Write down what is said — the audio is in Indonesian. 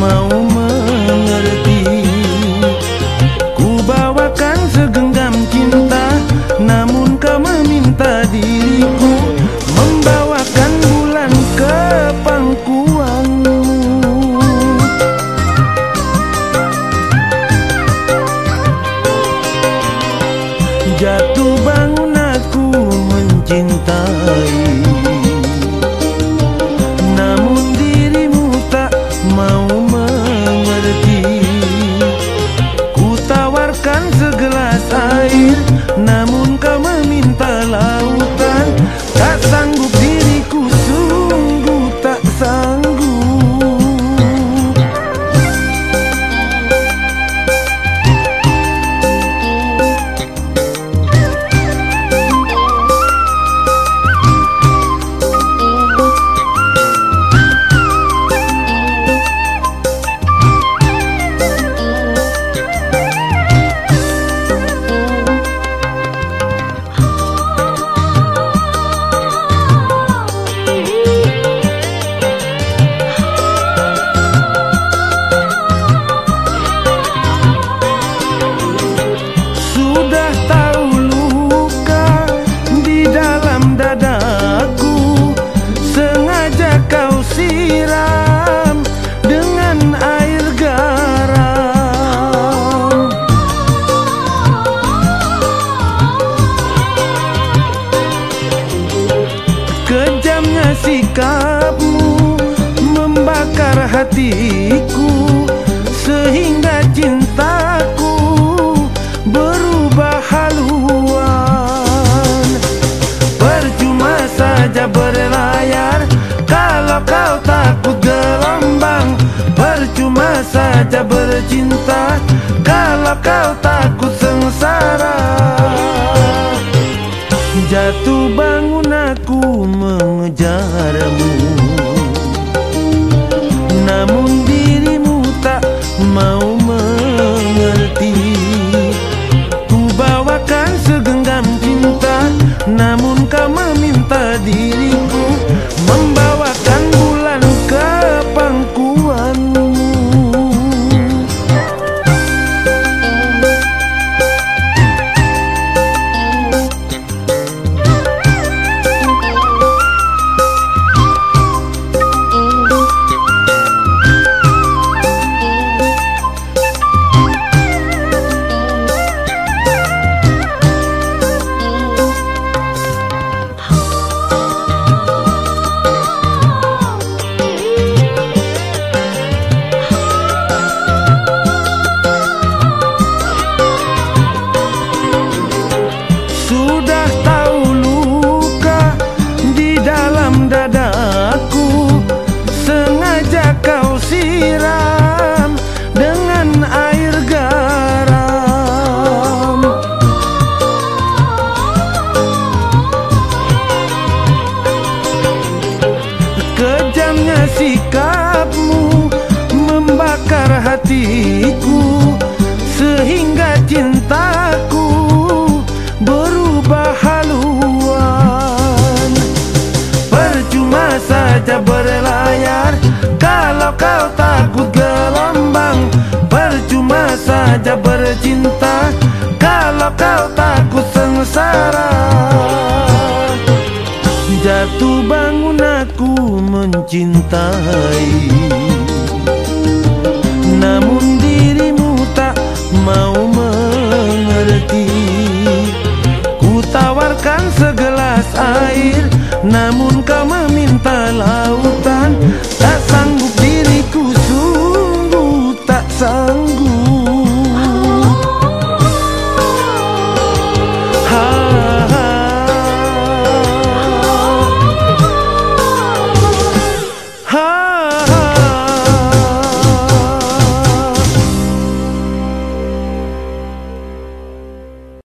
mau mengerti. Ku bawakan segenggam cinta, Namun kau meminta diriku Membawakan bulan ke pangkuanmu Jatuh bangun sikapmu membakar hatiku Sehingga cintaku berubah haluan. Percuma saja berlayar Kalau kau takut gelombang. Percuma saja bercinta Kalau kau takut sengsara. Jatuh sikapmu membakar hatiku Sehingga cintaku berubah haluan. Percuma saja berlayar Kalau kau takut gelombang. Percuma saja bercinta Kalau kau takut sengsara Jatuh bangun aku mencintai